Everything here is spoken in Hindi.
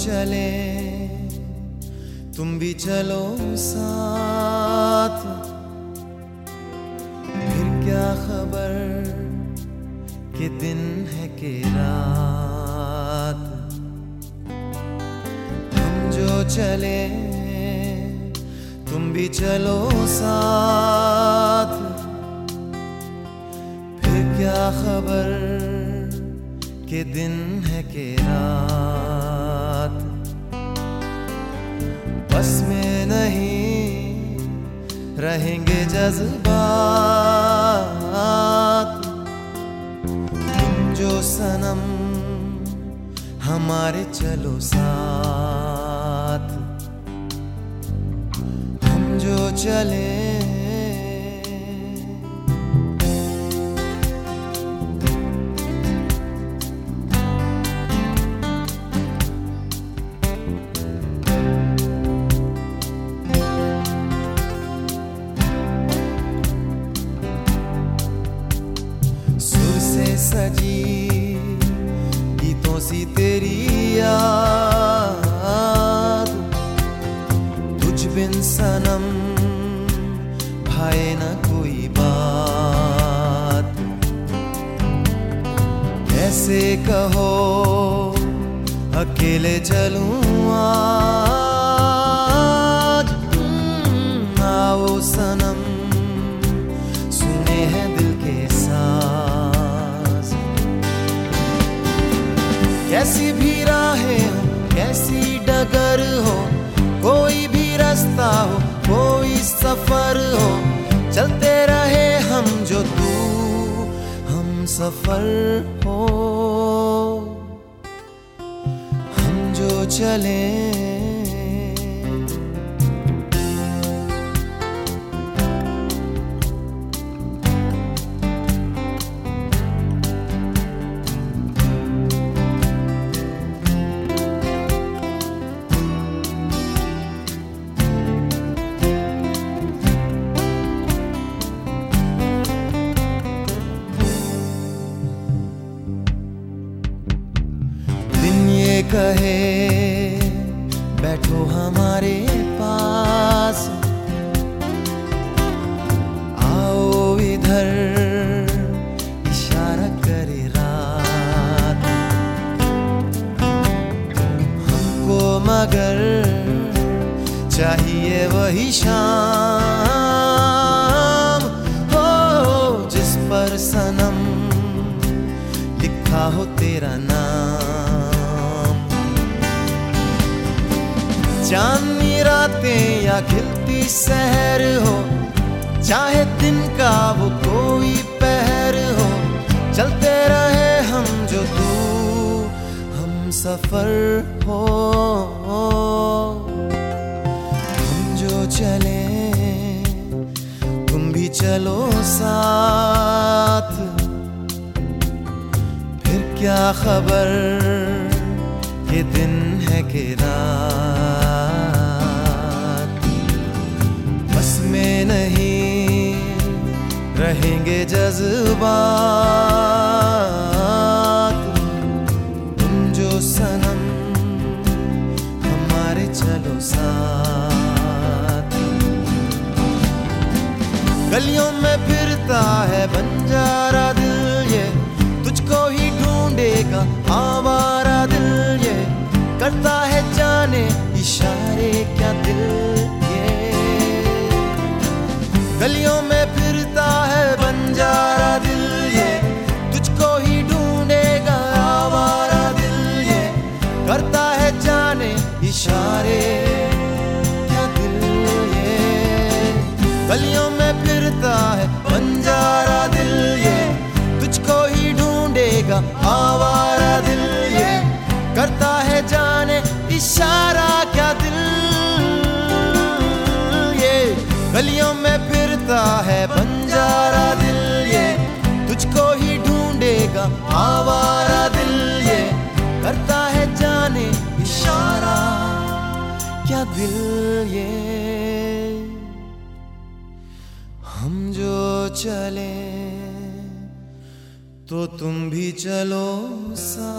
चले, तुम भी चलो साथ। फिर क्या खबर कि दिन है कि रात? हम जो चले, तुम भी चलो साथ। फिर क्या खबर कि दिन है के रात। बस में नहीं रहेंगे जज्बात। जो सनम हमारे चलो साथ। हम जो चले तेरी याद। तुझ बिन सनम भाए न कोई बात। कैसे कहो अकेले चलूँ भी राहें हो, कैसी डगर हो, कोई भी रास्ता हो, कोई सफ़र हो, चलते रहे हम जो तू, हम सफ़र हो। हम जो चले। कहे, बैठो हमारे पास। आओ इधर, इशारा करे रात। हमको मगर चाहिए वही शाम। हो, जिस पर सनम लिखा हो तेरा नाम। चांदनी रातें या खिलती शहर हो, चाहे दिन का वो कोई पहर हो, चलते रहे हम जो तू, हम सफ़र हो। हम जो चले, तुम भी चलो साथ। फिर क्या खबर? ये दिन है कि रात। रहेंगे जज्बात। तुम जो सनम, हमारे चलो साथ। गलियों में फिरता है बंजारा दिल ये, तुझको ही ढूंढेगा आवारा दिल ये। करता है जाने इशारे क्या दिल ये। गलियों में फिरता दिल ये तुझको ही ढूंढेगा। आवारा दिल ये करता है जाने इशारा क्या दिल? ये गलियों में फिरता है बंजारा दिल ये तुझको ही ढूंढेगा। आवारा दिल ये करता है जाने इशारा क्या दिल ये? हम जो चले तो तुम भी चलो सा